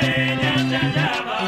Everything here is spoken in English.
we nyanja jaba